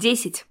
Десять.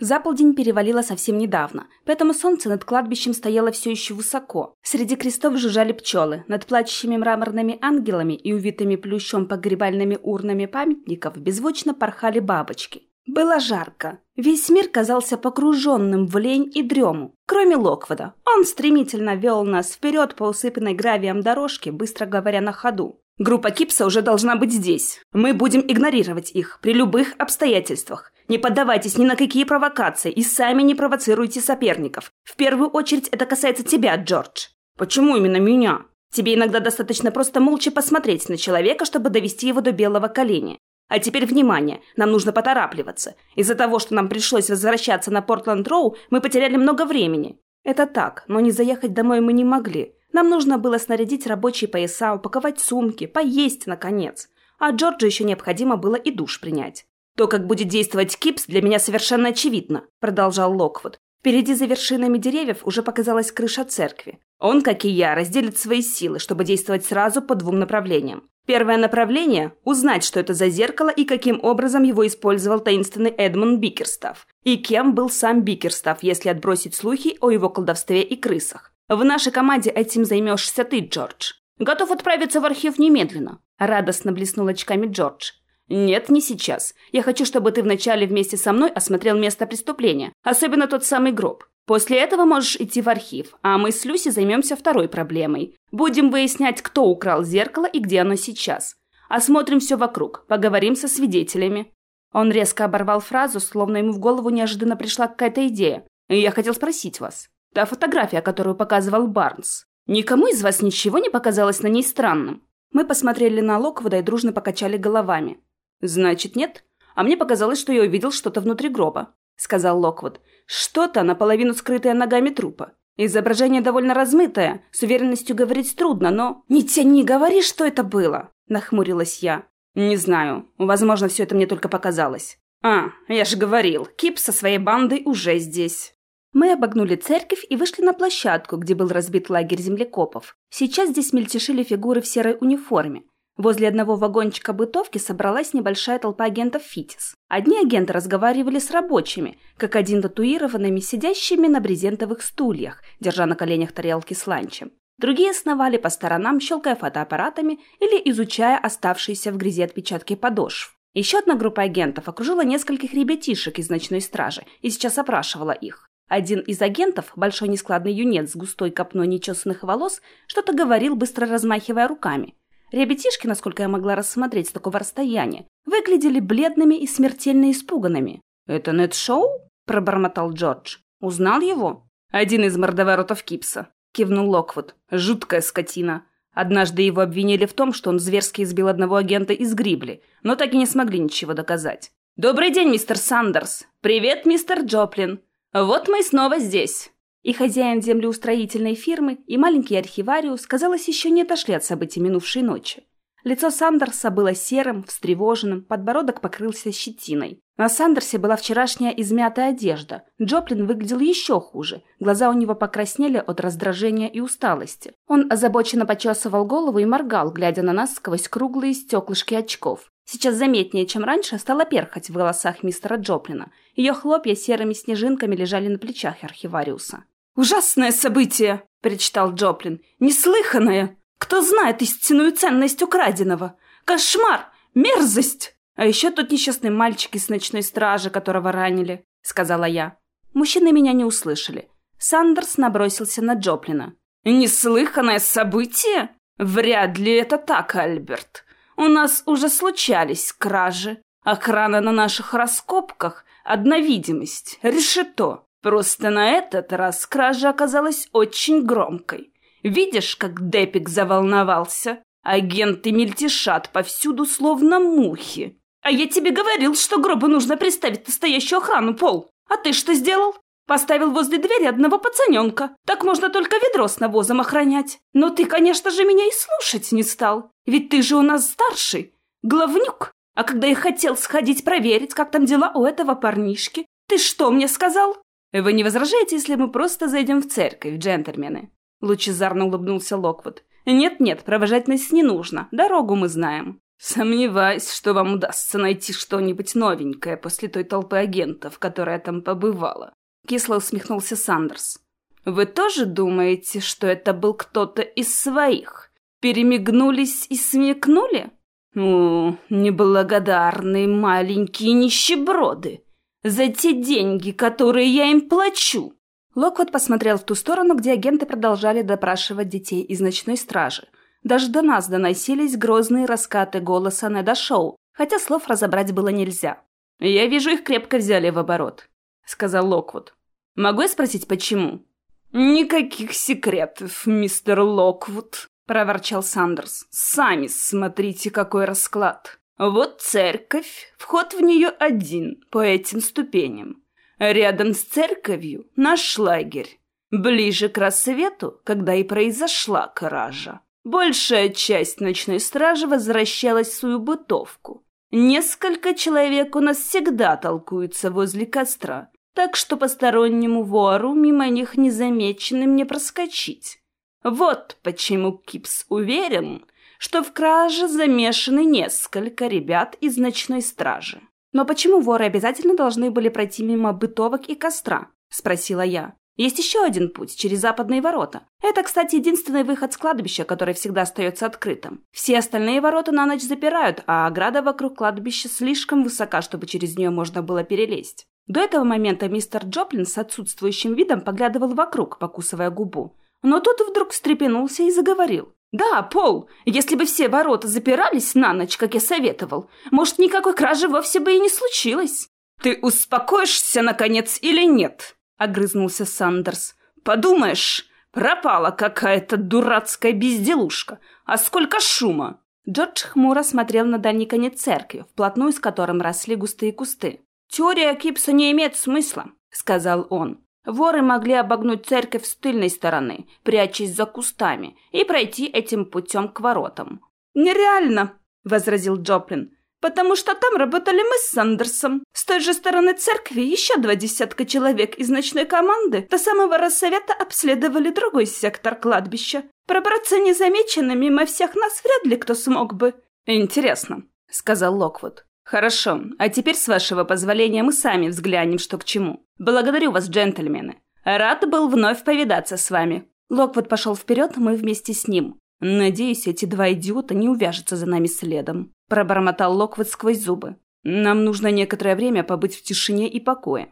За полдень перевалило совсем недавно, поэтому солнце над кладбищем стояло все еще высоко. Среди крестов жужжали пчелы, над плачущими мраморными ангелами и увитыми плющом погребальными урнами памятников беззвучно порхали бабочки. Было жарко. Весь мир казался погруженным в лень и дрему, кроме Локвода. Он стремительно вел нас вперед по усыпанной гравием дорожке, быстро говоря на ходу. Группа Кипса уже должна быть здесь. Мы будем игнорировать их при любых обстоятельствах. Не поддавайтесь ни на какие провокации и сами не провоцируйте соперников. В первую очередь это касается тебя, Джордж. Почему именно меня? Тебе иногда достаточно просто молча посмотреть на человека, чтобы довести его до белого коленя. А теперь внимание, нам нужно поторапливаться. Из-за того, что нам пришлось возвращаться на Портленд-Роу, мы потеряли много времени. Это так, но не заехать домой мы не могли. Нам нужно было снарядить рабочие пояса, упаковать сумки, поесть, наконец. А Джорджу еще необходимо было и душ принять. «То, как будет действовать Кипс, для меня совершенно очевидно», – продолжал Локвуд. Впереди за вершинами деревьев уже показалась крыша церкви. Он, как и я, разделит свои силы, чтобы действовать сразу по двум направлениям. Первое направление – узнать, что это за зеркало и каким образом его использовал таинственный Эдмунд Бикерстав. И кем был сам Бикерстав, если отбросить слухи о его колдовстве и крысах. В нашей команде этим займешься ты, Джордж. Готов отправиться в архив немедленно. Радостно блеснул очками Джордж. «Нет, не сейчас. Я хочу, чтобы ты вначале вместе со мной осмотрел место преступления, особенно тот самый гроб. После этого можешь идти в архив, а мы с Люси займемся второй проблемой. Будем выяснять, кто украл зеркало и где оно сейчас. Осмотрим все вокруг, поговорим со свидетелями». Он резко оборвал фразу, словно ему в голову неожиданно пришла какая-то идея. Я хотел спросить вас. Та фотография, которую показывал Барнс. Никому из вас ничего не показалось на ней странным? Мы посмотрели на Локвуда и дружно покачали головами. «Значит, нет? А мне показалось, что я увидел что-то внутри гроба», — сказал Локвуд. «Что-то, наполовину скрытое ногами трупа. Изображение довольно размытое, с уверенностью говорить трудно, но...» «Не тяни, говори, что это было!» — нахмурилась я. «Не знаю. Возможно, все это мне только показалось». «А, я же говорил, Кип со своей бандой уже здесь». Мы обогнули церковь и вышли на площадку, где был разбит лагерь землекопов. Сейчас здесь мельтешили фигуры в серой униформе. Возле одного вагончика бытовки собралась небольшая толпа агентов ФИТИС. Одни агенты разговаривали с рабочими, как один татуированными, сидящими на брезентовых стульях, держа на коленях тарелки с ланчем. Другие сновали по сторонам, щелкая фотоаппаратами или изучая оставшиеся в грязи отпечатки подошв. Еще одна группа агентов окружила нескольких ребятишек из ночной стражи и сейчас опрашивала их. Один из агентов, большой нескладный юнец с густой копной нечесанных волос, что-то говорил, быстро размахивая руками. Ребятишки, насколько я могла рассмотреть с такого расстояния, выглядели бледными и смертельно испуганными. «Это Нед-шоу?» – пробормотал Джордж. «Узнал его?» «Один из мордоворотов Кипса», – кивнул Локвуд. «Жуткая скотина. Однажды его обвинили в том, что он зверски избил одного агента из Грибли, но так и не смогли ничего доказать. «Добрый день, мистер Сандерс! Привет, мистер Джоплин! Вот мы снова здесь!» И хозяин землеустроительной фирмы, и маленький архивариус, казалось, еще не отошли от событий минувшей ночи. Лицо Сандерса было серым, встревоженным, подбородок покрылся щетиной. На Сандерсе была вчерашняя измятая одежда. Джоплин выглядел еще хуже. Глаза у него покраснели от раздражения и усталости. Он озабоченно почесывал голову и моргал, глядя на нас сквозь круглые стеклышки очков. Сейчас заметнее, чем раньше, стала перхоть в волосах мистера Джоплина. Ее хлопья серыми снежинками лежали на плечах архивариуса. «Ужасное событие!» – причитал Джоплин. «Неслыханное! Кто знает истинную ценность украденного? Кошмар! Мерзость!» «А еще тот несчастный мальчик из ночной стражи, которого ранили», – сказала я. Мужчины меня не услышали. Сандерс набросился на Джоплина. «Неслыханное событие? Вряд ли это так, Альберт. У нас уже случались кражи. Охрана на наших раскопках, одна видимость, решето. Просто на этот раз кража оказалась очень громкой. Видишь, как Депик заволновался? Агенты мельтешат повсюду, словно мухи. А я тебе говорил, что гробу нужно приставить настоящую охрану, Пол. А ты что сделал? Поставил возле двери одного пацаненка. Так можно только ведро с навозом охранять. Но ты, конечно же, меня и слушать не стал. Ведь ты же у нас старший. Главнюк. А когда я хотел сходить проверить, как там дела у этого парнишки, ты что мне сказал? «Вы не возражаете, если мы просто зайдем в церковь, джентльмены?» Лучезарно улыбнулся Локвуд. «Нет-нет, провожать нас не нужно. Дорогу мы знаем». Сомневаюсь, что вам удастся найти что-нибудь новенькое после той толпы агентов, которая там побывала. Кисло усмехнулся Сандерс. Вы тоже думаете, что это был кто-то из своих? Перемигнулись и смекнули? Ну, неблагодарные маленькие нищеброды. За те деньги, которые я им плачу. Локвуд посмотрел в ту сторону, где агенты продолжали допрашивать детей из ночной стражи. Даже до нас доносились грозные раскаты голоса Неда Шоу, хотя слов разобрать было нельзя. «Я вижу, их крепко взяли в оборот», — сказал Локвуд. «Могу я спросить, почему?» «Никаких секретов, мистер Локвуд», — проворчал Сандерс. «Сами смотрите, какой расклад. Вот церковь, вход в нее один, по этим ступеням. Рядом с церковью наш лагерь. Ближе к рассвету, когда и произошла кража. Большая часть ночной стражи возвращалась в свою бытовку. Несколько человек у нас всегда толкуются возле костра, так что постороннему вору мимо них незамеченным не проскочить. Вот почему Кипс уверен, что в краже замешаны несколько ребят из ночной стражи. «Но почему воры обязательно должны были пройти мимо бытовок и костра?» – спросила я. Есть еще один путь, через западные ворота. Это, кстати, единственный выход с кладбища, который всегда остается открытым. Все остальные ворота на ночь запирают, а ограда вокруг кладбища слишком высока, чтобы через нее можно было перелезть. До этого момента мистер Джоплин с отсутствующим видом поглядывал вокруг, покусывая губу. Но тот вдруг встрепенулся и заговорил. «Да, Пол, если бы все ворота запирались на ночь, как я советовал, может, никакой кражи вовсе бы и не случилось». «Ты успокоишься, наконец, или нет?» огрызнулся Сандерс. «Подумаешь, пропала какая-то дурацкая безделушка. А сколько шума!» Джордж хмуро смотрел на дальний конец церкви, вплотную с которым росли густые кусты. «Теория Кипса не имеет смысла», — сказал он. «Воры могли обогнуть церковь с тыльной стороны, прячась за кустами, и пройти этим путем к воротам». «Нереально», — возразил Джоплин потому что там работали мы с Сандерсом. С той же стороны церкви еще два десятка человек из ночной команды до самого рассвета обследовали другой сектор кладбища. Пробраться незамеченными мимо всех нас вряд ли кто смог бы. «Интересно», — сказал Локвуд. «Хорошо, а теперь, с вашего позволения, мы сами взглянем, что к чему. Благодарю вас, джентльмены. Рад был вновь повидаться с вами». Локвуд пошел вперед, мы вместе с ним. «Надеюсь, эти два идиота не увяжутся за нами следом», – пробормотал Локвуд сквозь зубы. «Нам нужно некоторое время побыть в тишине и покое».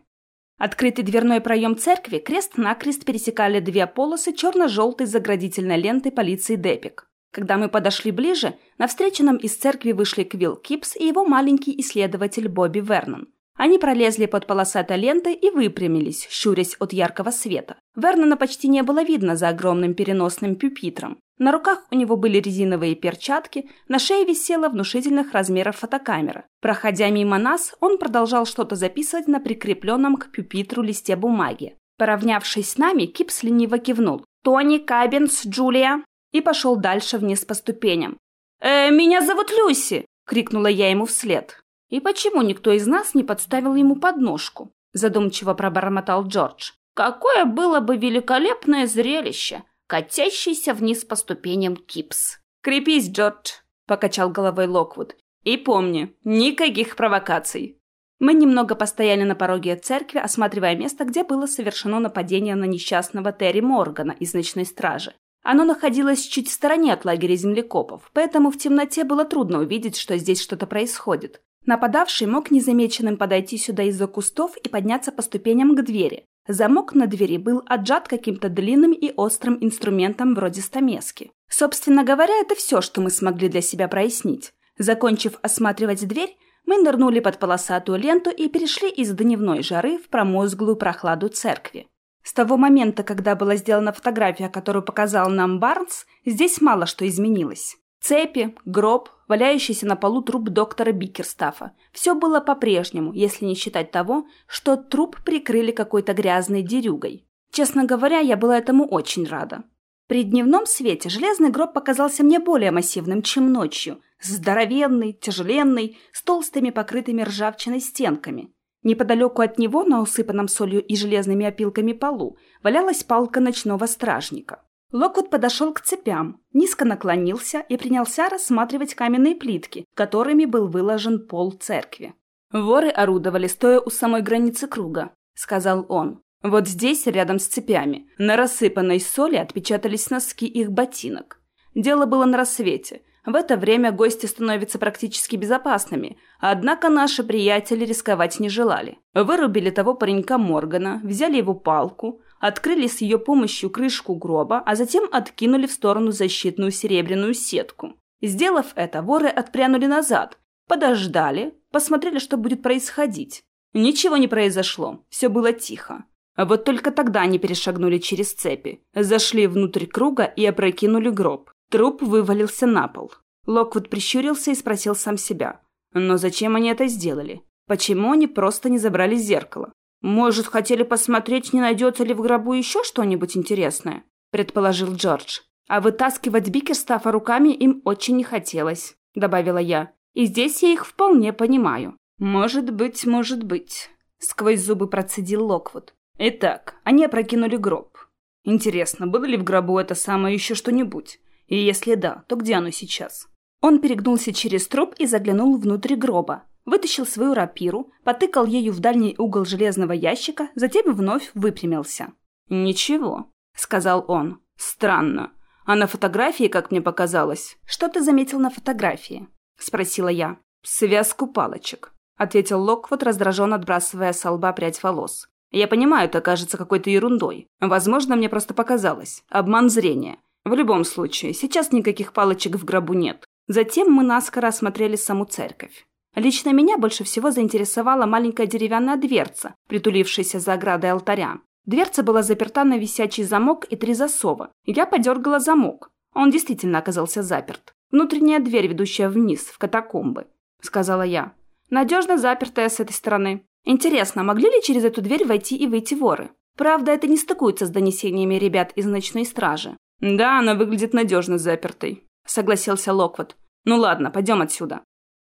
Открытый дверной проем церкви крест-накрест пересекали две полосы черно-желтой заградительной ленты полиции Депик. Когда мы подошли ближе, навстречу нам из церкви вышли Квилл Кипс и его маленький исследователь Бобби Вернон. Они пролезли под полосатой лентой и выпрямились, щурясь от яркого света. Вернона почти не было видно за огромным переносным пюпитром. На руках у него были резиновые перчатки, на шее висела внушительных размеров фотокамера. Проходя мимо нас, он продолжал что-то записывать на прикрепленном к пюпитру листе бумаги. Поравнявшись с нами, Кипс лениво кивнул. «Тони, Каббинс, Джулия!» И пошел дальше вниз по ступеням. «Э, «Меня зовут Люси!» — крикнула я ему вслед. «И почему никто из нас не подставил ему подножку?» – задумчиво пробормотал Джордж. «Какое было бы великолепное зрелище! Катящийся вниз по ступеням Кипс!» «Крепись, Джордж!» – покачал головой Локвуд. «И помни, никаких провокаций!» Мы немного постояли на пороге церкви, осматривая место, где было совершено нападение на несчастного Терри Моргана из ночной стражи. Оно находилось чуть в стороне от лагеря землекопов, поэтому в темноте было трудно увидеть, что здесь что-то происходит. Нападавший мог незамеченным подойти сюда из-за кустов и подняться по ступеням к двери. Замок на двери был отжат каким-то длинным и острым инструментом вроде стамески. Собственно говоря, это все, что мы смогли для себя прояснить. Закончив осматривать дверь, мы нырнули под полосатую ленту и перешли из дневной жары в промозглую прохладу церкви. С того момента, когда была сделана фотография, которую показал нам Барнс, здесь мало что изменилось. Цепи, гроб, валяющийся на полу труп доктора Бикерстафа. Все было по-прежнему, если не считать того, что труп прикрыли какой-то грязной дерюгой. Честно говоря, я была этому очень рада. При дневном свете железный гроб показался мне более массивным, чем ночью. Здоровенный, тяжеленный, с толстыми покрытыми ржавчиной стенками. Неподалеку от него, на усыпанном солью и железными опилками полу, валялась палка ночного стражника. Локвуд подошел к цепям, низко наклонился и принялся рассматривать каменные плитки, которыми был выложен пол церкви. «Воры орудовали, стоя у самой границы круга», — сказал он. «Вот здесь, рядом с цепями, на рассыпанной соли отпечатались носки их ботинок. Дело было на рассвете. В это время гости становятся практически безопасными, однако наши приятели рисковать не желали. Вырубили того паренька Моргана, взяли его палку, открыли с ее помощью крышку гроба, а затем откинули в сторону защитную серебряную сетку. Сделав это, воры отпрянули назад, подождали, посмотрели, что будет происходить. Ничего не произошло, все было тихо. Вот только тогда они перешагнули через цепи, зашли внутрь круга и опрокинули гроб. Труп вывалился на пол. Локвуд прищурился и спросил сам себя. Но зачем они это сделали? Почему они просто не забрали зеркало? «Может, хотели посмотреть, не найдется ли в гробу еще что-нибудь интересное?» – предположил Джордж. «А вытаскивать Бикерстафа руками им очень не хотелось», – добавила я. «И здесь я их вполне понимаю». «Может быть, может быть», – сквозь зубы процедил Локвуд. «Итак, они опрокинули гроб. Интересно, было ли в гробу это самое еще что-нибудь? И если да, то где оно сейчас?» Он перегнулся через труп и заглянул внутрь гроба, вытащил свою рапиру, потыкал ею в дальний угол железного ящика, затем вновь выпрямился. «Ничего», — сказал он. «Странно. А на фотографии, как мне показалось...» «Что ты заметил на фотографии?» — спросила я. «Связку палочек», — ответил Локвуд, раздраженно отбрасывая с лба прядь волос. «Я понимаю, это кажется какой-то ерундой. Возможно, мне просто показалось. Обман зрения. В любом случае, сейчас никаких палочек в гробу нет. Затем мы наскоро осмотрели саму церковь. Лично меня больше всего заинтересовала маленькая деревянная дверца, притулившаяся за оградой алтаря. Дверца была заперта на висячий замок и три засова. Я подергала замок. Он действительно оказался заперт. «Внутренняя дверь, ведущая вниз, в катакомбы», — сказала я. «Надежно запертая с этой стороны. Интересно, могли ли через эту дверь войти и выйти воры? Правда, это не стыкуется с донесениями ребят из ночной стражи». «Да, она выглядит надежно запертой», — согласился Локвуд. «Ну ладно, пойдем отсюда».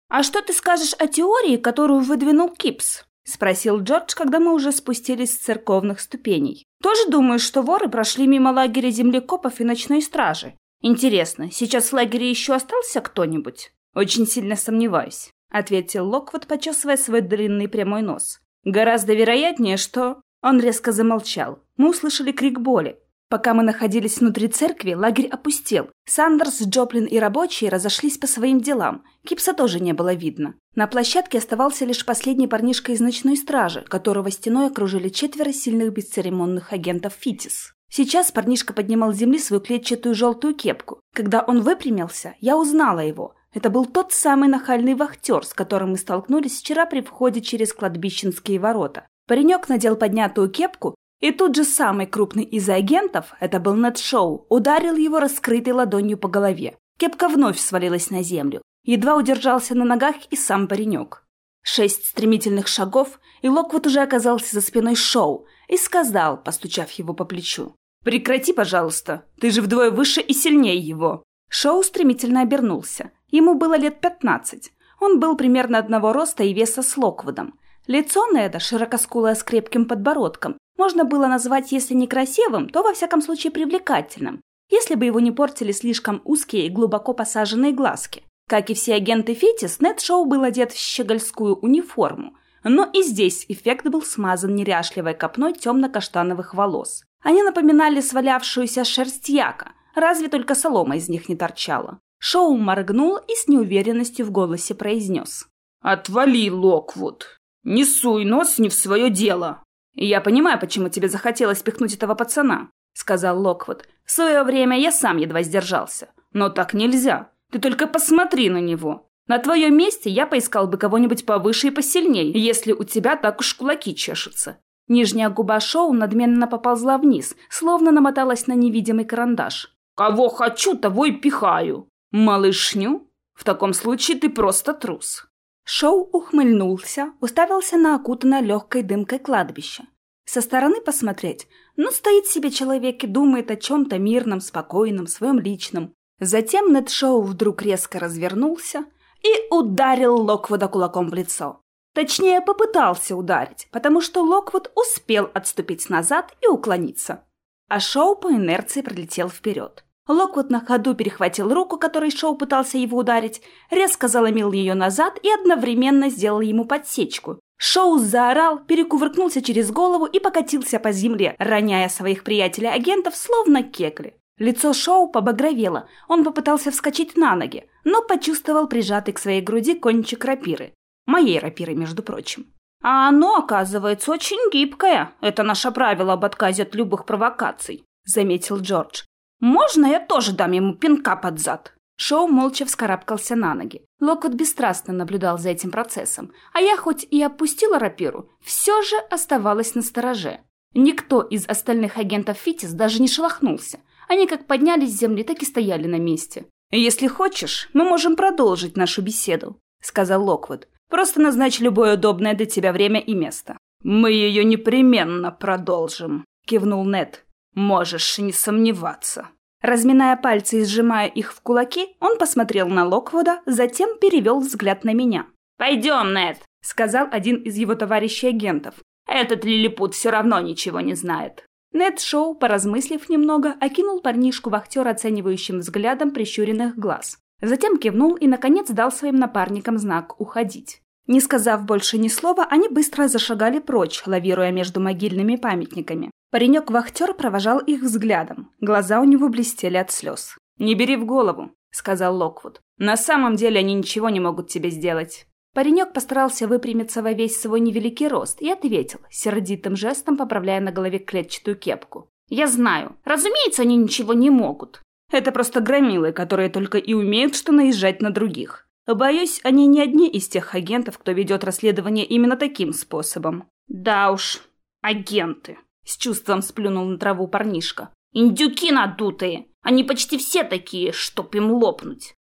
«А что ты скажешь о теории, которую выдвинул Кипс?» — спросил Джордж, когда мы уже спустились с церковных ступеней. «Тоже думаешь, что воры прошли мимо лагеря землекопов и ночной стражи? Интересно, сейчас в лагере еще остался кто-нибудь?» «Очень сильно сомневаюсь», — ответил Локвуд, почесывая свой длинный прямой нос. «Гораздо вероятнее, что...» Он резко замолчал. Мы услышали крик боли. Пока мы находились внутри церкви, лагерь опустел. Сандерс, Джоплин и рабочие разошлись по своим делам. Кипса тоже не было видно. На площадке оставался лишь последний парнишка из ночной стражи, которого стеной окружили четверо сильных бесцеремонных агентов ФИТИС. Сейчас парнишка поднимал с земли свою клетчатую желтую кепку. Когда он выпрямился, я узнала его. Это был тот самый нахальный вахтер, с которым мы столкнулись вчера при входе через кладбищенские ворота. Паренек надел поднятую кепку и тут же самый крупный из агентов, это был Нед Шоу, ударил его раскрытой ладонью по голове. Кепка вновь свалилась на землю. Едва удержался на ногах и сам паренек. Шесть стремительных шагов, и Локвуд уже оказался за спиной Шоу и сказал, постучав его по плечу. «Прекрати, пожалуйста, ты же вдвое выше и сильнее его». Шоу стремительно обернулся. Ему было лет пятнадцать. Он был примерно одного роста и веса с Локвудом. Лицо Неда, широкоскулое с крепким подбородком, можно было назвать, если не красивым, то во всяком случае привлекательным, если бы его не портили слишком узкие и глубоко посаженные глазки. Как и все агенты Фетис, Нед Шоу был одет в щегольскую униформу, но и здесь эффект был смазан неряшливой копной темно-каштановых волос. Они напоминали свалявшуюся шерсть яка, разве только солома из них не торчала. Шоу моргнул и с неуверенностью в голосе произнес. «Отвали, Локвуд! Не суй нос не в свое дело!» «Я понимаю, почему тебе захотелось пихнуть этого пацана», — сказал Локвуд. «В свое время я сам едва сдержался. Но так нельзя. Ты только посмотри на него. На твоем месте я поискал бы кого-нибудь повыше и посильней, если у тебя так уж кулаки чешутся». Нижняя губа Шоу надменно поползла вниз, словно намоталась на невидимый карандаш. «Кого хочу, того и пихаю». «Малышню? В таком случае ты просто трус». Шоу ухмыльнулся, уставился на окутанное легкой дымкой кладбище. Со стороны посмотреть, ну, стоит себе человек и думает о чем-то мирном, спокойном, своем личном. Затем Нед Шоу вдруг резко развернулся и ударил Локвуда кулаком в лицо. Точнее, попытался ударить, потому что Локвуд успел отступить назад и уклониться. а Шоу по инерции пролетел вперед. Локвуд на ходу перехватил руку, которой Шоу пытался его ударить, резко заломил ее назад и одновременно сделал ему подсечку. Шоу заорал, перекувыркнулся через голову и покатился по земле, роняя своих приятелей-агентов словно кекли. Лицо Шоу побагровело, он попытался вскочить на ноги, но почувствовал прижатый к своей груди кончик рапиры. Моей рапиры, между прочим. А оно, оказывается, очень гибкое. Это наше правило об отказе от любых провокаций, заметил Джордж. «Можно я тоже дам ему пинка под зад?» Шоу молча вскарабкался на ноги. Локвуд бесстрастно наблюдал за этим процессом, а я хоть и опустила рапиру, все же оставалась на стороже. Никто из остальных агентов Фитис даже не шелохнулся. Они как поднялись с земли, так и стояли на месте. «Если хочешь, мы можем продолжить нашу беседу», — сказал Локвуд. «Просто назначь любое удобное для тебя время и место». «Мы ее непременно продолжим», — кивнул Нед. «Можешь не сомневаться». Разминая пальцы и сжимая их в кулаки, он посмотрел на Локвуда, затем перевел взгляд на меня. «Пойдем, Нед», — сказал один из его товарищей-агентов. «Этот лилипут все равно ничего не знает». Нед Шоу, поразмыслив немного, окинул парнишку вахтер оценивающим взглядом прищуренных глаз. Затем кивнул и, наконец, дал своим напарникам знак «Уходить». Не сказав больше ни слова, они быстро зашагали прочь, лавируя между могильными памятниками. Паренек-вахтер провожал их взглядом. Глаза у него блестели от слез. «Не бери в голову», — сказал Локвуд. «На самом деле они ничего не могут тебе сделать». Паренек постарался выпрямиться во весь свой невеликий рост и ответил, сердитым жестом поправляя на голове клетчатую кепку. «Я знаю. Разумеется, они ничего не могут. Это просто громилы, которые только и умеют что наезжать на других. Боюсь, они не одни из тех агентов, кто ведет расследование именно таким способом». «Да уж, агенты», с чувством сплюнул на траву парнишка. «Индюки надутые! Они почти все такие, чтоб им лопнуть!»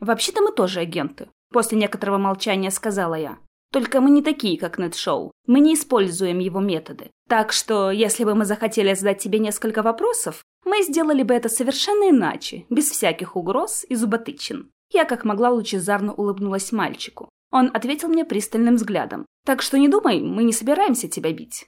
«Вообще-то мы тоже агенты», — после некоторого молчания сказала я. «Только мы не такие, как Нед Шоу. Мы не используем его методы. Так что, если бы мы захотели задать тебе несколько вопросов, мы сделали бы это совершенно иначе, без всяких угроз и зуботычин». Я как могла лучезарно улыбнулась мальчику. Он ответил мне пристальным взглядом. «Так что не думай, мы не собираемся тебя бить».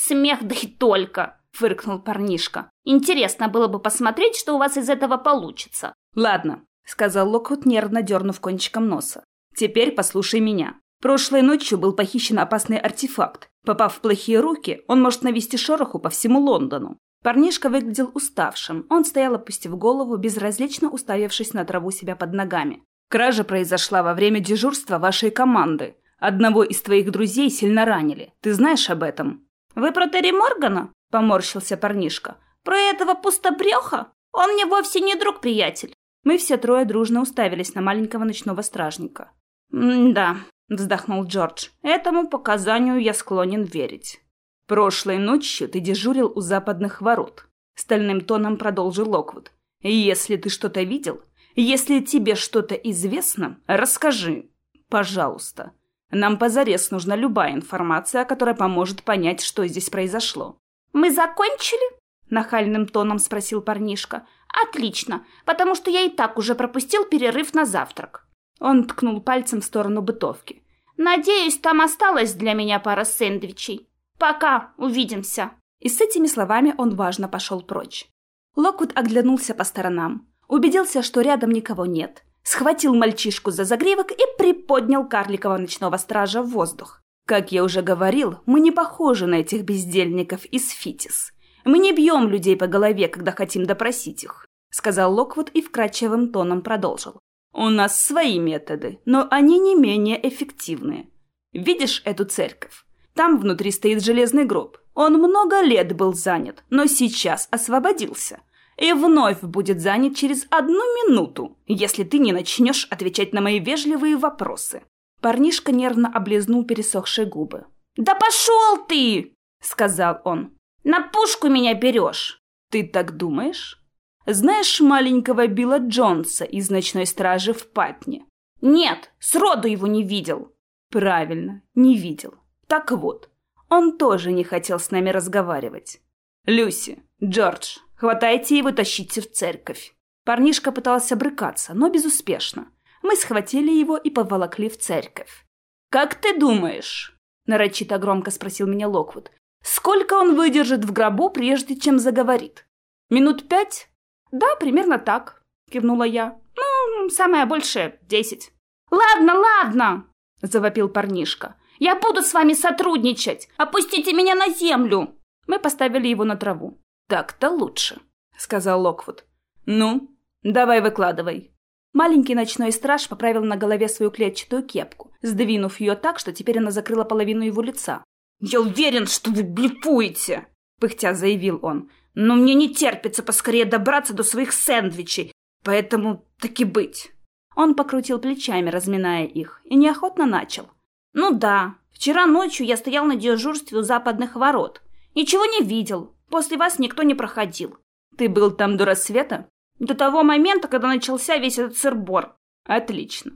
«Смех да и только!» — фыркнул парнишка. «Интересно было бы посмотреть, что у вас из этого получится». «Ладно», — сказал Локвуд, нервно дернув кончиком носа. «Теперь послушай меня. Прошлой ночью был похищен опасный артефакт. Попав в плохие руки, он может навести шороху по всему Лондону. Парнишка выглядел уставшим. Он стоял, опустив голову, безразлично уставившись на траву себя под ногами. «Кража произошла во время дежурства вашей команды. Одного из твоих друзей сильно ранили. Ты знаешь об этом?» «Вы про Терри Моргана?» — поморщился парнишка. «Про этого пустобреха? Он мне вовсе не друг-приятель». Мы все трое дружно уставились на маленького ночного стражника. «Да», — вздохнул Джордж, — «этому показанию я склонен верить». «Прошлой ночью ты дежурил у западных ворот», — стальным тоном продолжил Локвуд. «Если ты что-то видел, если тебе что-то известно, расскажи, пожалуйста. Нам позарез нужна любая информация, которая поможет понять, что здесь произошло». «Мы закончили?» — нахальным тоном спросил парнишка. «Отлично, потому что я и так уже пропустил перерыв на завтрак». Он ткнул пальцем в сторону бытовки. «Надеюсь, там осталась для меня пара сэндвичей. Пока, увидимся». И с этими словами он важно пошел прочь. Локвуд оглянулся по сторонам. Убедился, что рядом никого нет схватил мальчишку за загривок и приподнял карликового ночного стража в воздух. Как я уже говорил, мы не похожи на этих бездельников из Фитис. Мы не бьем людей по голове, когда хотим допросить их, сказал Локвуд и вкрадчивым тоном продолжил. У нас свои методы, но они не менее эффективные. Видишь эту церковь? Там внутри стоит железный гроб. Он много лет был занят, но сейчас освободился и вновь будет занят через одну минуту, если ты не начнешь отвечать на мои вежливые вопросы». Парнишка нервно облизнул пересохшие губы. «Да пошел ты!» — сказал он. «На пушку меня берешь!» «Ты так думаешь? Знаешь маленького Билла Джонса из ночной стражи в Патне?» «Нет, сроду его не видел!» «Правильно, не видел. Так вот, он тоже не хотел с нами разговаривать. Люси, Джордж, Хватайте его, тащите в церковь. Парнишка пытался брыкаться, но безуспешно. Мы схватили его и поволокли в церковь. «Как ты думаешь?» – нарочито громко спросил меня Локвуд. Сколько он выдержит в гробу, прежде чем заговорит? Минут пять? Да, примерно так, кивнула я. Ну, самое большее — десять. Ладно, ладно, завопил парнишка. Я буду с вами сотрудничать. Опустите меня на землю. Мы поставили его на траву. Так-то лучше, сказал Локвуд. Ну, давай выкладывай. Маленький ночной страж поправил на голове свою клетчатую кепку, сдвинув ее так, что теперь она закрыла половину его лица. «Я уверен, что вы блефуете!» — пыхтя заявил он. «Но мне не терпится поскорее добраться до своих сэндвичей, поэтому таки быть». Он покрутил плечами, разминая их, и неохотно начал. «Ну да, вчера ночью я стоял на дежурстве у западных ворот. Ничего не видел. После вас никто не проходил». «Ты был там до рассвета?» «До того момента, когда начался весь этот сырбор». «Отлично».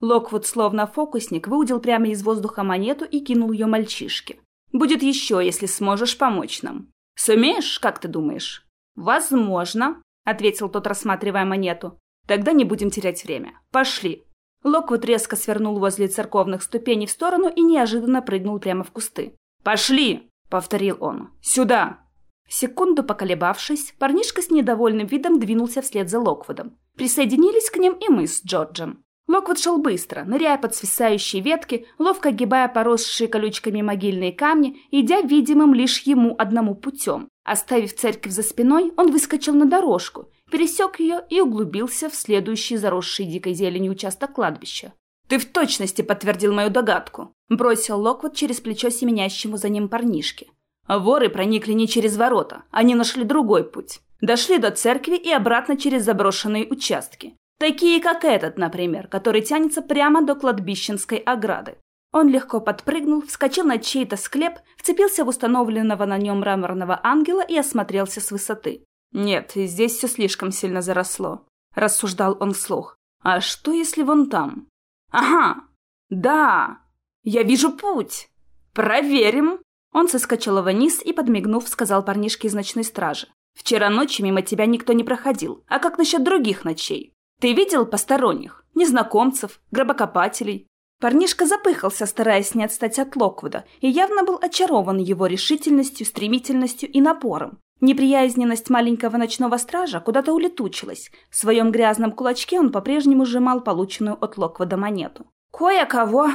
Локвуд, словно фокусник, выудил прямо из воздуха монету и кинул ее мальчишке. Будет еще, если сможешь помочь нам. Сумеешь, как ты думаешь? Возможно, ответил тот, рассматривая монету. Тогда не будем терять время. Пошли. Локвуд резко свернул возле церковных ступеней в сторону и неожиданно прыгнул прямо в кусты. «Пошли!» — повторил он. «Сюда!» Секунду поколебавшись, парнишка с недовольным видом двинулся вслед за Локвудом. Присоединились к ним и мы с Джорджем. Локвуд шел быстро, ныряя под свисающие ветки, ловко огибая поросшие колючками могильные камни, идя видимым лишь ему одному путем. Оставив церковь за спиной, он выскочил на дорожку, пересек ее и углубился в следующий заросший дикой зеленью участок кладбища. «Ты в точности подтвердил мою догадку», — бросил Локвуд через плечо семенящему за ним парнишке. Воры проникли не через ворота, они нашли другой путь. Дошли до церкви и обратно через заброшенные участки. Такие, как этот, например, который тянется прямо до кладбищенской ограды. Он легко подпрыгнул, вскочил на чей-то склеп, вцепился в установленного на нем мраморного ангела и осмотрелся с высоты. «Нет, здесь все слишком сильно заросло», — рассуждал он вслух. «А что, если вон там?» «Ага! Да! Я вижу путь! Проверим!» Он соскочил вниз и, подмигнув, сказал парнишке из ночной стражи. «Вчера ночью мимо тебя никто не проходил. А как насчет других ночей? Ты видел посторонних? Незнакомцев? Гробокопателей?» Парнишка запыхался, стараясь не отстать от Локвуда, и явно был очарован его решительностью, стремительностью и напором. Неприязненность маленького ночного стража куда-то улетучилась. В своем грязном кулачке он по-прежнему сжимал полученную от Локвуда монету. «Кое-кого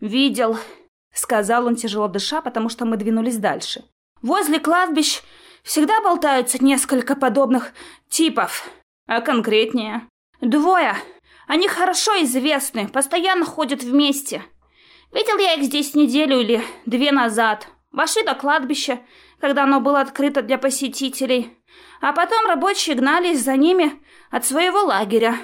видел», — сказал он, тяжело дыша, потому что мы двинулись дальше. «Возле кладбищ всегда болтаются несколько подобных типов. А конкретнее?» «Двое. Они хорошо известны, постоянно ходят вместе. Видел я их здесь неделю или две назад. Вошли до кладбища, когда оно было открыто для посетителей. А потом рабочие гнались за ними от своего лагеря».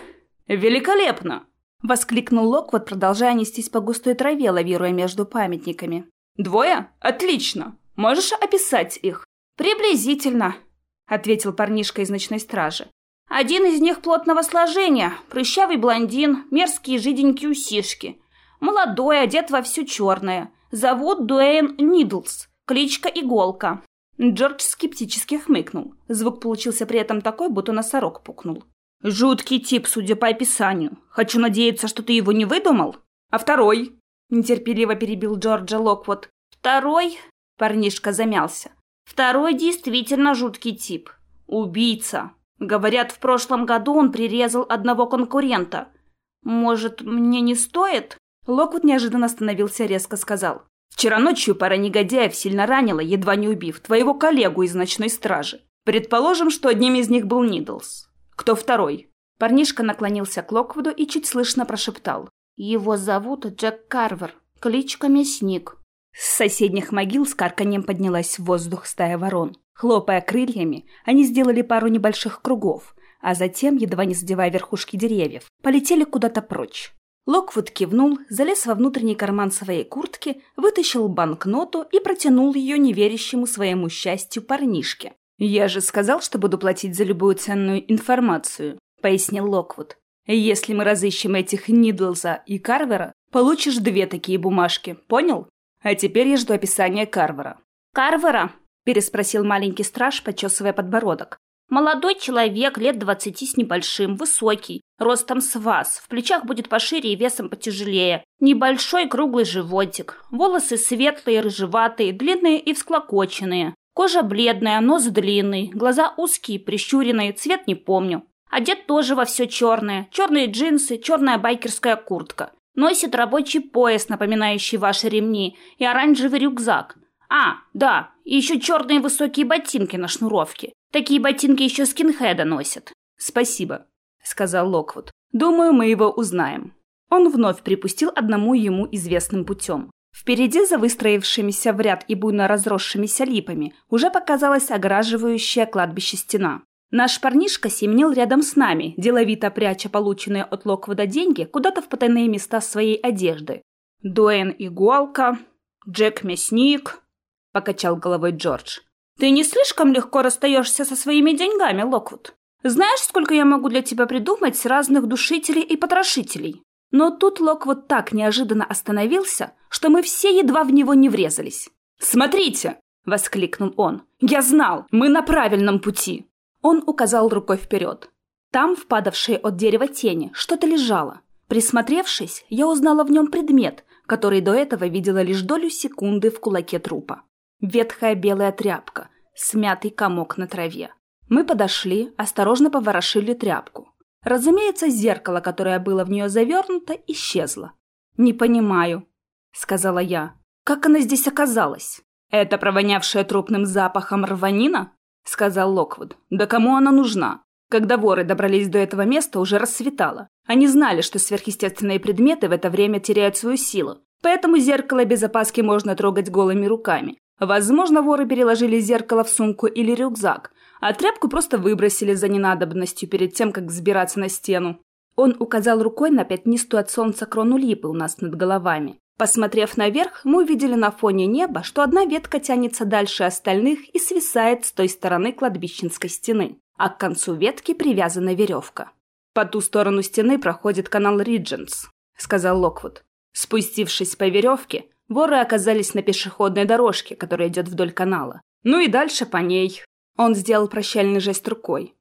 «Великолепно!» — воскликнул Локвуд, продолжая нестись по густой траве, лавируя между памятниками. «Двое? Отлично! Можешь описать их?» «Приблизительно», — ответил парнишка из ночной стражи. Один из них плотного сложения, прыщавый блондин, мерзкие жиденькие усишки. Молодой, одет во все черное. Зовут Дуэйн Нидлс, кличка Иголка. Джордж скептически хмыкнул. Звук получился при этом такой, будто носорог пукнул. «Жуткий тип, судя по описанию. Хочу надеяться, что ты его не выдумал? А второй?» Нетерпеливо перебил Джорджа Локвуд. «Второй?» Парнишка замялся. «Второй действительно жуткий тип. Убийца. Говорят, в прошлом году он прирезал одного конкурента. Может, мне не стоит? Локвуд неожиданно остановился, резко сказал. Вчера ночью пара негодяев сильно ранила, едва не убив, твоего коллегу из ночной стражи. Предположим, что одним из них был Нидлс. Кто второй? Парнишка наклонился к Локвуду и чуть слышно прошептал. Его зовут Джек Карвер, кличка Мясник. С соседних могил с карканьем поднялась в воздух стая ворон. Хлопая крыльями, они сделали пару небольших кругов, а затем, едва не задевая верхушки деревьев, полетели куда-то прочь. Локвуд кивнул, залез во внутренний карман своей куртки, вытащил банкноту и протянул ее неверящему своему счастью парнишке. «Я же сказал, что буду платить за любую ценную информацию», — пояснил Локвуд. «Если мы разыщем этих Нидлза и Карвера, получишь две такие бумажки, понял? А теперь я жду описания Карвера». «Карвера?» переспросил маленький страж, почесывая подбородок. Молодой человек, лет двадцати с небольшим, высокий, ростом с вас, в плечах будет пошире и весом потяжелее. Небольшой круглый животик, волосы светлые, рыжеватые, длинные и всклокоченные. Кожа бледная, нос длинный, глаза узкие, прищуренные, цвет не помню. Одет тоже во все черное, черные джинсы, черная байкерская куртка. Носит рабочий пояс, напоминающий ваши ремни, и оранжевый рюкзак. А, да, и еще черные высокие ботинки на шнуровке. Такие ботинки еще скинхеда носят. Спасибо, сказал Локвуд. Думаю, мы его узнаем. Он вновь припустил одному ему известным путем. Впереди, за выстроившимися в ряд и буйно разросшимися липами, уже показалась огораживающая кладбище стена. Наш парнишка семенил рядом с нами, деловито пряча полученные от Локвуда деньги куда-то в потайные места своей одежды. «Дуэн Иголка, Джек Мясник», — покачал головой Джордж. «Ты не слишком легко расстаешься со своими деньгами, Локвуд? Знаешь, сколько я могу для тебя придумать разных душителей и потрошителей?» Но тут Локвуд так неожиданно остановился, что мы все едва в него не врезались. «Смотрите!» — воскликнул он. «Я знал! Мы на правильном пути!» Он указал рукой вперед. Там, в падавшей от дерева тени, что-то лежало. Присмотревшись, я узнала в нем предмет, который до этого видела лишь долю секунды в кулаке трупа. Ветхая белая тряпка, смятый комок на траве. Мы подошли, осторожно поворошили тряпку. Разумеется, зеркало, которое было в нее завернуто, исчезло. «Не понимаю», — сказала я. «Как она здесь оказалась? Это провонявшая трупным запахом рванина?» — сказал Локвуд. «Да кому она нужна? Когда воры добрались до этого места, уже рассветало. Они знали, что сверхъестественные предметы в это время теряют свою силу. Поэтому зеркало без опаски можно трогать голыми руками. Возможно, воры переложили зеркало в сумку или рюкзак, а тряпку просто выбросили за ненадобностью перед тем, как взбираться на стену. Он указал рукой на пятнистую от солнца крону липы у нас над головами. Посмотрев наверх, мы увидели на фоне неба, что одна ветка тянется дальше остальных и свисает с той стороны кладбищенской стены, а к концу ветки привязана веревка. «По ту сторону стены проходит канал Ридженс», — сказал Локвуд. Спустившись по веревке, воры оказались на пешеходной дорожке, которая идет вдоль канала. Ну и дальше по ней. Он сделал прощальный жест рукой.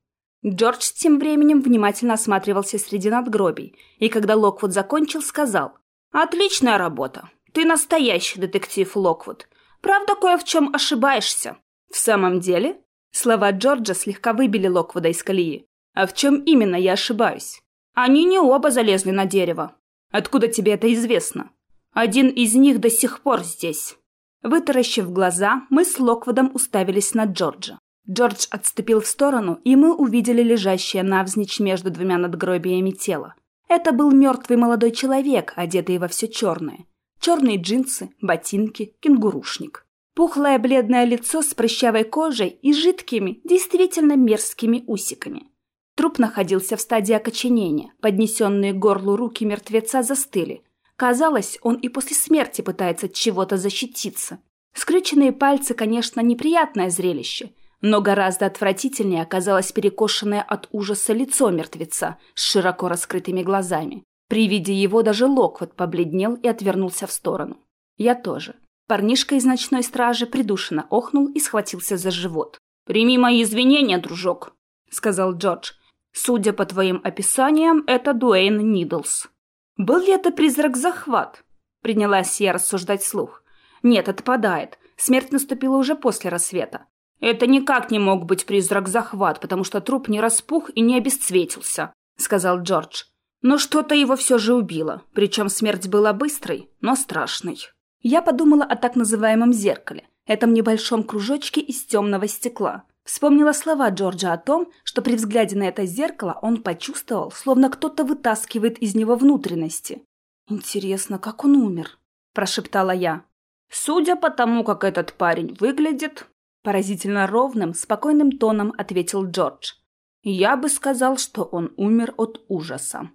Джордж тем временем внимательно осматривался среди надгробий, и когда Локвуд закончил, сказал «Отличная работа. Ты настоящий детектив, Локвуд. Правда, кое в чем ошибаешься». «В самом деле?» Слова Джорджа слегка выбили Локвуда из колеи. «А в чем именно я ошибаюсь?» «Они не оба залезли на дерево». «Откуда тебе это известно?» «Один из них до сих пор здесь». Вытаращив глаза, мы с Локвудом уставились на Джорджа. Джордж отступил в сторону, и мы увидели лежащее навзничь между двумя надгробиями тело. Это был мертвый молодой человек, одетый во все черное. Черные джинсы, ботинки, кенгурушник. Пухлое бледное лицо с прыщавой кожей и жидкими, действительно мерзкими усиками. Труп находился в стадии окоченения. Поднесенные к горлу руки мертвеца застыли. Казалось, он и после смерти пытается от чего-то защититься. Скрюченные пальцы, конечно, неприятное зрелище – но гораздо отвратительнее оказалось перекошенное от ужаса лицо мертвеца с широко раскрытыми глазами. При виде его даже Локвуд побледнел и отвернулся в сторону. Я тоже. Парнишка из ночной стражи придушенно охнул и схватился за живот. «Прими мои извинения, дружок», — сказал Джордж. «Судя по твоим описаниям, это Дуэйн Нидлс». «Был ли это призрак-захват?» — принялась я рассуждать слух. «Нет, отпадает. Смерть наступила уже после рассвета. «Это никак не мог быть призрак-захват, потому что труп не распух и не обесцветился», — сказал Джордж. «Но что-то его все же убило, причем смерть была быстрой, но страшной». Я подумала о так называемом зеркале, этом небольшом кружочке из темного стекла. Вспомнила слова Джорджа о том, что при взгляде на это зеркало он почувствовал, словно кто-то вытаскивает из него внутренности. «Интересно, как он умер?» – прошептала я. «Судя по тому, как этот парень выглядит, Поразительно ровным, спокойным тоном ответил Джордж. «Я бы сказал, что он умер от ужаса».